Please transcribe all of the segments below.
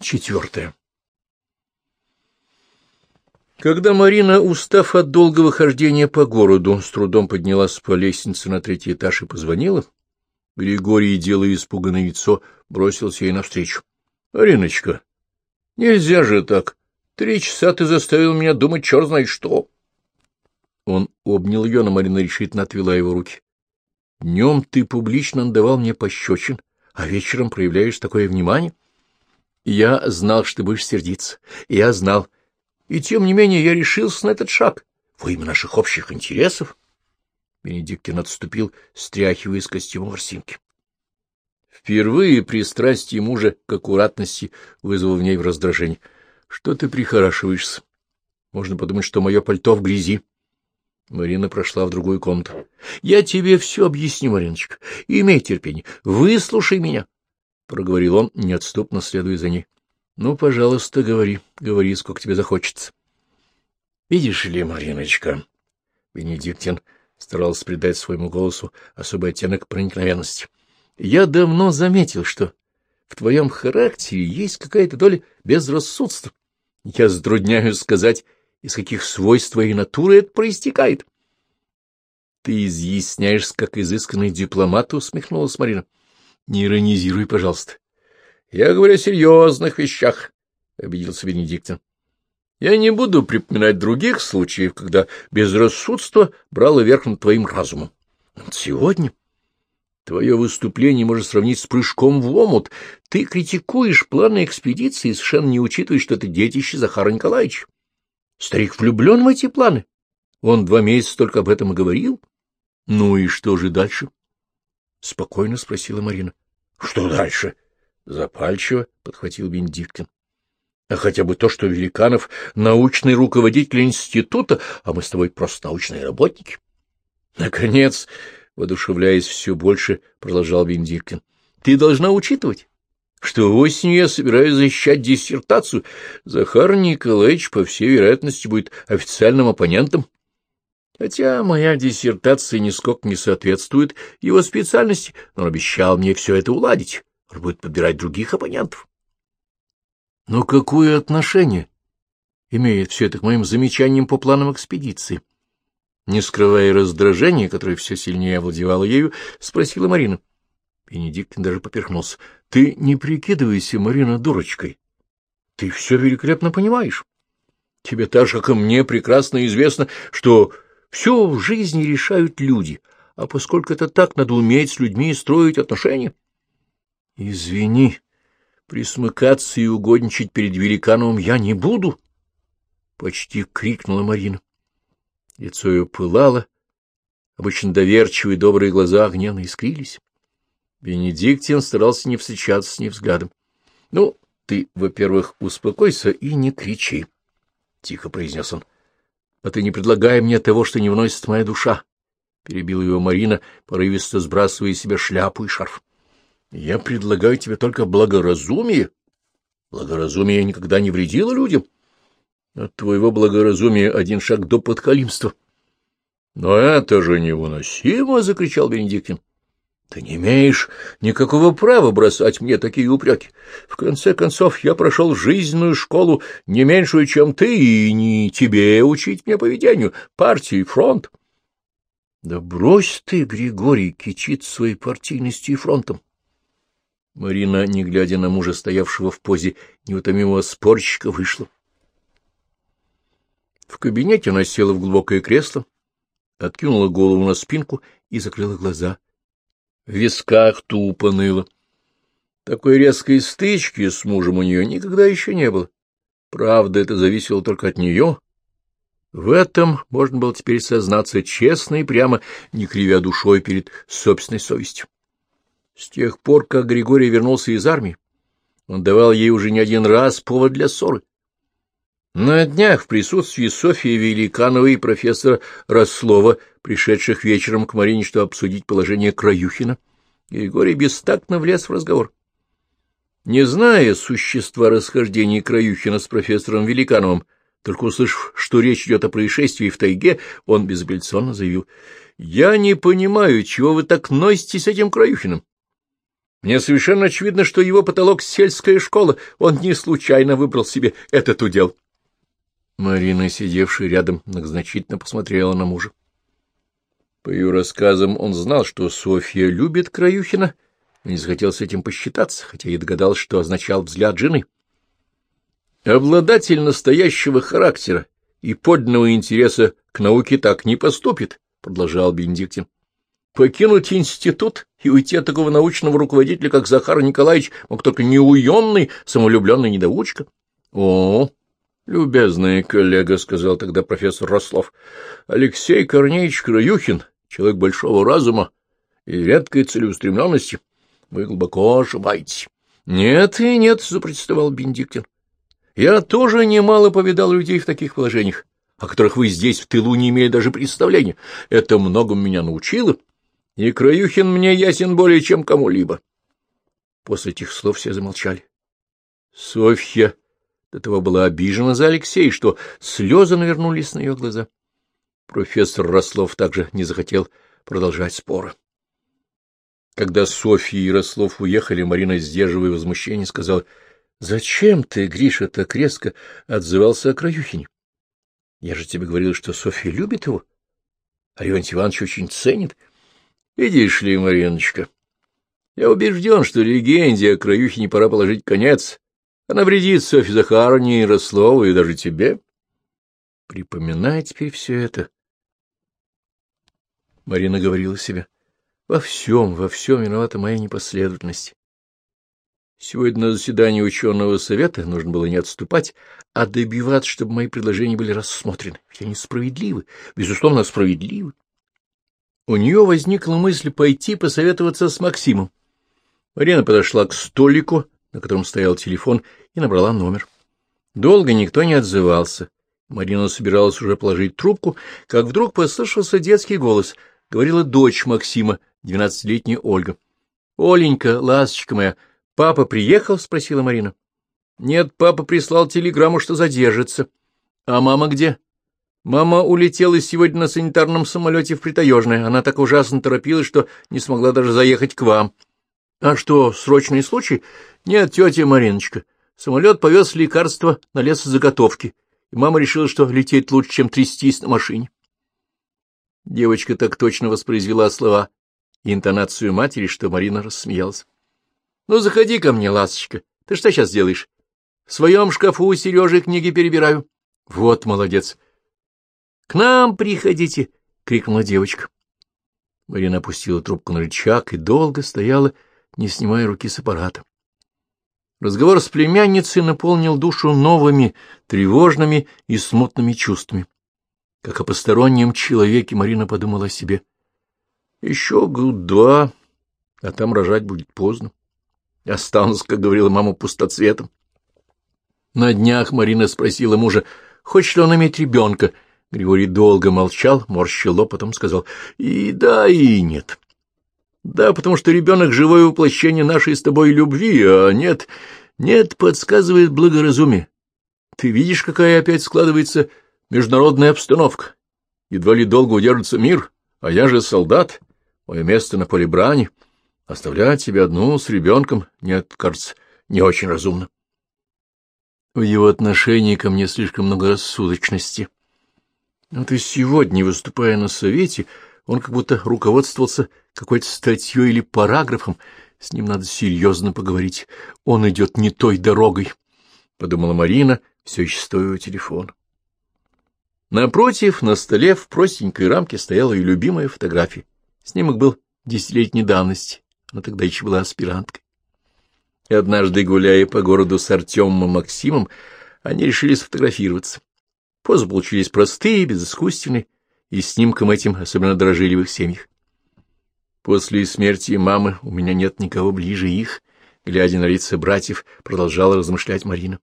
Четвертое. Когда Марина, устав от долгого хождения по городу, с трудом поднялась по лестнице на третий этаж и позвонила, Григорий, делая испуганное лицо, бросился ей навстречу. — Мариночка, нельзя же так. Три часа ты заставил меня думать черт знает что. Он обнял ее, но Марина решительно отвела его руки. — Днем ты публично надавал мне пощечин, а вечером проявляешь такое внимание. Я знал, что ты будешь сердиться. Я знал. И тем не менее я решился на этот шаг во имя наших общих интересов. Бенедиктин отступил, стряхивая из костюма ворсинки. Впервые пристрастие мужа к аккуратности вызвало в ней раздражение. — Что ты прихорашиваешься? Можно подумать, что мое пальто в грязи. Марина прошла в другую комнату. — Я тебе все объясню, Мариночка. Имей терпение. Выслушай меня, — проговорил он, неотступно следуя за ней. — Ну, пожалуйста, говори, говори, сколько тебе захочется. — Видишь ли, Мариночка, Бенедиктин старался придать своему голосу особый оттенок проникновенности. — Я давно заметил, что в твоем характере есть какая-то доля безрассудства. Я затрудняюсь сказать, из каких свойств твоей натуры это проистекает. — Ты изъясняешься, как изысканный дипломат, — усмехнулась Марина. — Не иронизируй, пожалуйста. — Я говорю о серьезных вещах, — обиделся Бенедиктин. — Я не буду припоминать других случаев, когда безрассудство брало верх над твоим разумом. Сегодня твое выступление можно сравнить с прыжком в омут. Ты критикуешь планы экспедиции, совершенно не учитывая, что это детище Захара Николаевича. Старик влюблен в эти планы. Он два месяца только об этом и говорил. — Ну и что же дальше? — спокойно спросила Марина. — Что дальше? — запальчиво подхватил Бенедиктин. — А хотя бы то, что Великанов — научный руководитель института, а мы с тобой просто научные работники. Наконец, воодушевляясь все больше, продолжал Бенедиктин, — ты должна учитывать, что осенью я собираюсь защищать диссертацию. Захар Николаевич, по всей вероятности, будет официальным оппонентом. Хотя моя диссертация нисколько не соответствует его специальности, но он обещал мне все это уладить. Он будет подбирать других оппонентов. Но какое отношение имеет все это к моим замечаниям по планам экспедиции? Не скрывая раздражения, которое все сильнее овладевало ею, спросила Марина. Бенедиктин даже поперхнулся. — Ты не прикидывайся, Марина, дурочкой. Ты все великолепно понимаешь. Тебе так же, как и мне, прекрасно известно, что все в жизни решают люди, а поскольку это так, надо уметь с людьми строить отношения. — Извини, присмыкаться и угодничать перед Великановым я не буду, — почти крикнула Марина. Лицо ее пылало, обычно доверчивые добрые глаза гневно искрились. Бенедиктин старался не встречаться с ней взглядом. — Ну, ты, во-первых, успокойся и не кричи, — тихо произнес он. — А ты не предлагай мне того, что не вносит моя душа, — перебила его Марина, порывисто сбрасывая из себя шляпу и шарф. — Я предлагаю тебе только благоразумие. Благоразумие никогда не вредило людям. От твоего благоразумия один шаг до подхалимства. — Но это же невыносимо! — закричал Бенедиктин. Ты не имеешь никакого права бросать мне такие упреки. В конце концов, я прошел жизненную школу не меньшую, чем ты, и не тебе учить мне поведению, партии, фронт. Да брось ты, Григорий, кичит своей партийностью и фронтом. Марина, не глядя на мужа, стоявшего в позе неутомимого спорщика, вышла. В кабинете она села в глубокое кресло, откинула голову на спинку и закрыла глаза в висках тупо ныло. Такой резкой стычки с мужем у нее никогда еще не было. Правда, это зависело только от нее. В этом можно было теперь сознаться честно и прямо, не кривя душой перед собственной совестью. С тех пор, как Григорий вернулся из армии, он давал ей уже не один раз повод для ссоры. На днях в присутствии Софьи Великановой и профессора Рослова, пришедших вечером к Марине, чтобы обсудить положение Краюхина, Григорий бестактно влез в разговор. Не зная существа расхождений Краюхина с профессором Великановым, только услышав, что речь идет о происшествии в тайге, он безапелляционно заявил, «Я не понимаю, чего вы так носитесь с этим Краюхиным. Мне совершенно очевидно, что его потолок — сельская школа. Он не случайно выбрал себе этот удел. Марина, сидевшая рядом, многозначительно посмотрела на мужа. По ее рассказам он знал, что Софья любит Краюхина, но не захотел с этим посчитаться, хотя и догадался, что означал взгляд жены. Обладатель настоящего характера и подлинного интереса к науке так не поступит, — продолжал Бенедиктин. Покинуть институт и уйти от такого научного руководителя, как Захар Николаевич, мог только неуемный, самолюбленный недоучка. — О, любезный коллега, — сказал тогда профессор Рослов, — Алексей Корнеевич Краюхин, человек большого разума и редкой целеустремленности. Вы глубоко ошибаетесь. — Нет и нет, — запротестовал Бенедиктин. Я тоже немало повидал людей в таких положениях, о которых вы здесь в тылу не имели даже представления. Это многому меня научило, и Краюхин мне ясен более чем кому-либо. После этих слов все замолчали. Софья до того была обижена за Алексея, что слезы навернулись на ее глаза. Профессор Рослов также не захотел продолжать споры. Когда Софья и Рослов уехали, Марина, сдерживая возмущение, сказала —— Зачем ты, Гриша, так резко отзывался о Краюхине? Я же тебе говорил, что Софья любит его, а Леонтий Иванович очень ценит. Видишь ли, Мариночка, я убежден, что легенде о Краюхине пора положить конец. Она вредит Софье Захаровне и Рослову, и даже тебе. Припоминай теперь все это. Марина говорила себе. Во всем, во всем виновата моя непоследовательность. Сегодня на заседании ученого совета нужно было не отступать, а добиваться, чтобы мои предложения были рассмотрены. Ведь они справедливы, безусловно, справедливы. У нее возникла мысль пойти посоветоваться с Максимом. Марина подошла к столику, на котором стоял телефон, и набрала номер. Долго никто не отзывался. Марина собиралась уже положить трубку, как вдруг послышался детский голос. Говорила дочь Максима, двенадцатилетняя Ольга. — Оленька, ласточка моя, — Папа приехал? — спросила Марина. — Нет, папа прислал телеграмму, что задержится. — А мама где? — Мама улетела сегодня на санитарном самолете в Притаежное. Она так ужасно торопилась, что не смогла даже заехать к вам. — А что, срочный случай? — Нет, тетя Мариночка. Самолет повез лекарства на лесозаготовки, и мама решила, что лететь лучше, чем трястись на машине. Девочка так точно воспроизвела слова и интонацию матери, что Марина рассмеялась. — Ну, заходи ко мне, ласточка. Ты что сейчас делаешь? В своем шкафу Сережи книги перебираю. — Вот молодец. — К нам приходите, — крикнула девочка. Марина опустила трубку на рычаг и долго стояла, не снимая руки с аппарата. Разговор с племянницей наполнил душу новыми, тревожными и смутными чувствами. Как о постороннем человеке Марина подумала о себе. Еще год-два, а там рожать будет поздно. Останусь, как говорила мама, пустоцветом. На днях Марина спросила мужа, хочет ли он иметь ребенка. Григорий долго молчал, морщил лоб, потом сказал «и да, и нет». Да, потому что ребенок — живое воплощение нашей с тобой любви, а нет, нет, подсказывает благоразумие. Ты видишь, какая опять складывается международная обстановка. Едва ли долго удержится мир, а я же солдат, мое место на поле брани. Оставлять себя одну с ребенком, нет, кажется, не очень разумно. В его отношении ко мне слишком много рассудочности. Вот и сегодня, выступая на совете, он как будто руководствовался какой-то статьей или параграфом. С ним надо серьезно поговорить. Он идет не той дорогой, — подумала Марина, все еще стоя у телефона. Напротив, на столе в простенькой рамке стояла ее любимая фотография. Снимок был десятилетней давности но тогда еще была аспиранткой. И однажды, гуляя по городу с Артемом и Максимом, они решили сфотографироваться. Позы получились простые, безыскусственные, и снимком этим особенно дрожили в их семьях. После смерти мамы у меня нет никого ближе их, глядя на лица братьев, продолжала размышлять Марина.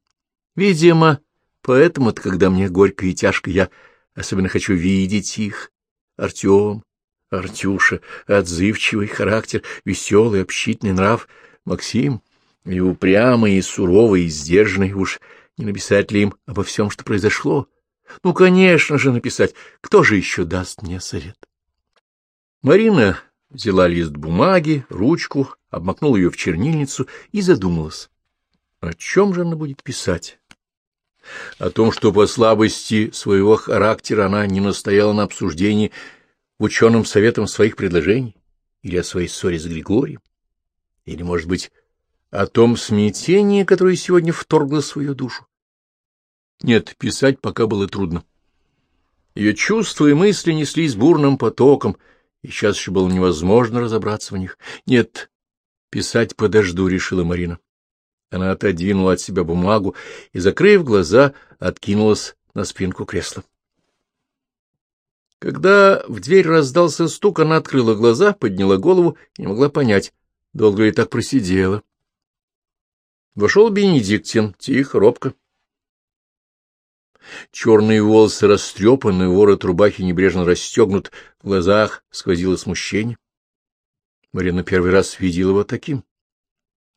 Видимо, поэтому-то, когда мне горько и тяжко, я особенно хочу видеть их. Артем, Артюша, отзывчивый характер, веселый, общительный нрав, Максим, и упрямый, и суровый, и сдержанный, уж не написать ли им обо всем, что произошло? Ну, конечно же, написать. Кто же еще даст мне совет? Марина взяла лист бумаги, ручку, обмакнула ее в чернильницу и задумалась. О чем же она будет писать? О том, что по слабости своего характера она не настояла на обсуждении ученым советом своих предложений? Или о своей ссоре с Григорием? Или, может быть, о том смятении, которое сегодня вторгло свою душу? Нет, писать пока было трудно. Ее чувства и мысли неслись бурным потоком, и сейчас еще было невозможно разобраться в них. Нет, писать подожду, — решила Марина. Она отодвинула от себя бумагу и, закрыв глаза, откинулась на спинку кресла. Когда в дверь раздался стук, она открыла глаза, подняла голову и не могла понять, долго ли так просидела. Вошел Бенедиктин, тихо, робко. Черные волосы растрепаны, ворот рубахи небрежно расстегнут, в глазах сквозило смущение. Марина первый раз видела его таким.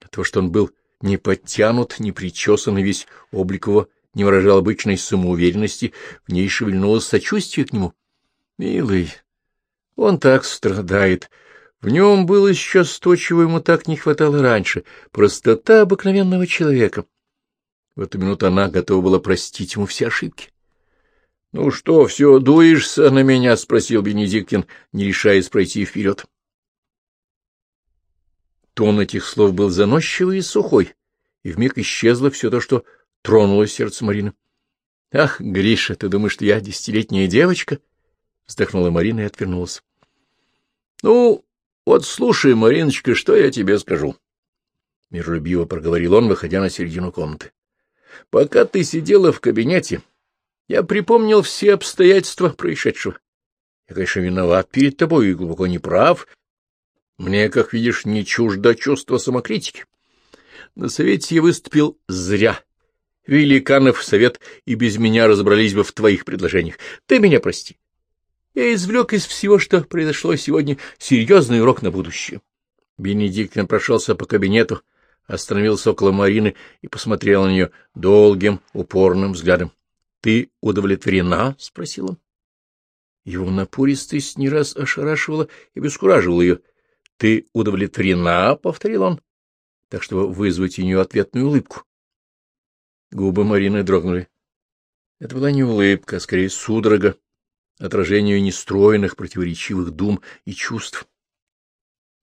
А то, что он был не подтянут, не причесан, и весь облик его не выражал обычной самоуверенности, в ней шевельнулось сочувствие к нему. Милый, он так страдает. В нем было сейчас то, чего ему так не хватало раньше — простота обыкновенного человека. В эту минуту она готова была простить ему все ошибки. — Ну что, все дуешься на меня? — спросил Бенедиктин, не решаясь пройти вперед. Тон этих слов был заносчивый и сухой, и вмиг исчезло все то, что тронуло сердце Марины. — Ах, Гриша, ты думаешь, что я десятилетняя девочка? — вздохнула Марина и отвернулась. — Ну, вот слушай, Мариночка, что я тебе скажу. Миролюбиво проговорил он, выходя на середину комнаты. — Пока ты сидела в кабинете, я припомнил все обстоятельства происшедшего. Я, конечно, виноват перед тобой и глубоко не прав, мне, как видишь, не чуждо чувство самокритики. На совете я выступил зря. Великанов совет и без меня разобрались бы в твоих предложениях. Ты меня прости. Я извлек из всего, что произошло сегодня, серьезный урок на будущее. Бенедиктин прошелся по кабинету, остановился около Марины и посмотрел на нее долгим, упорным взглядом. — Ты удовлетворена? — спросил он. Его напористость не раз ошарашивала и бескураживала ее. — Ты удовлетворена? — повторил он, так чтобы вызвать у нее ответную улыбку. Губы Марины дрогнули. Это была не улыбка, а скорее судорога, отражение нестроенных, противоречивых дум и чувств.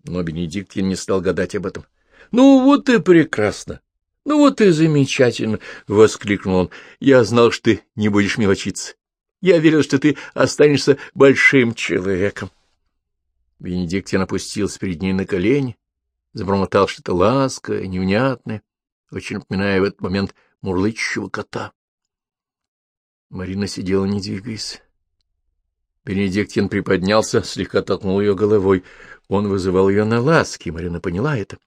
Но Бенедиктин не стал гадать об этом. — Ну вот и прекрасно! Ну вот и замечательно! — воскликнул он. — Я знал, что ты не будешь мелочиться. Я верил, что ты останешься большим человеком. — Бенедиктин опустился перед ней на колени, забормотал что-то ласковое, невнятное, очень напоминая в этот момент мурлычущего кота. Марина сидела, не двигаясь. Бенедиктин приподнялся, слегка толкнул ее головой. Он вызывал ее на ласки, Марина поняла это.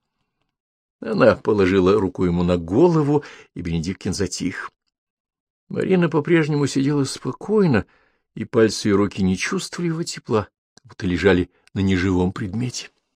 Она положила руку ему на голову, и Бенедиктин затих. Марина по-прежнему сидела спокойно, и пальцы и руки не чувствовали его тепла, будто лежали на неживом предмете.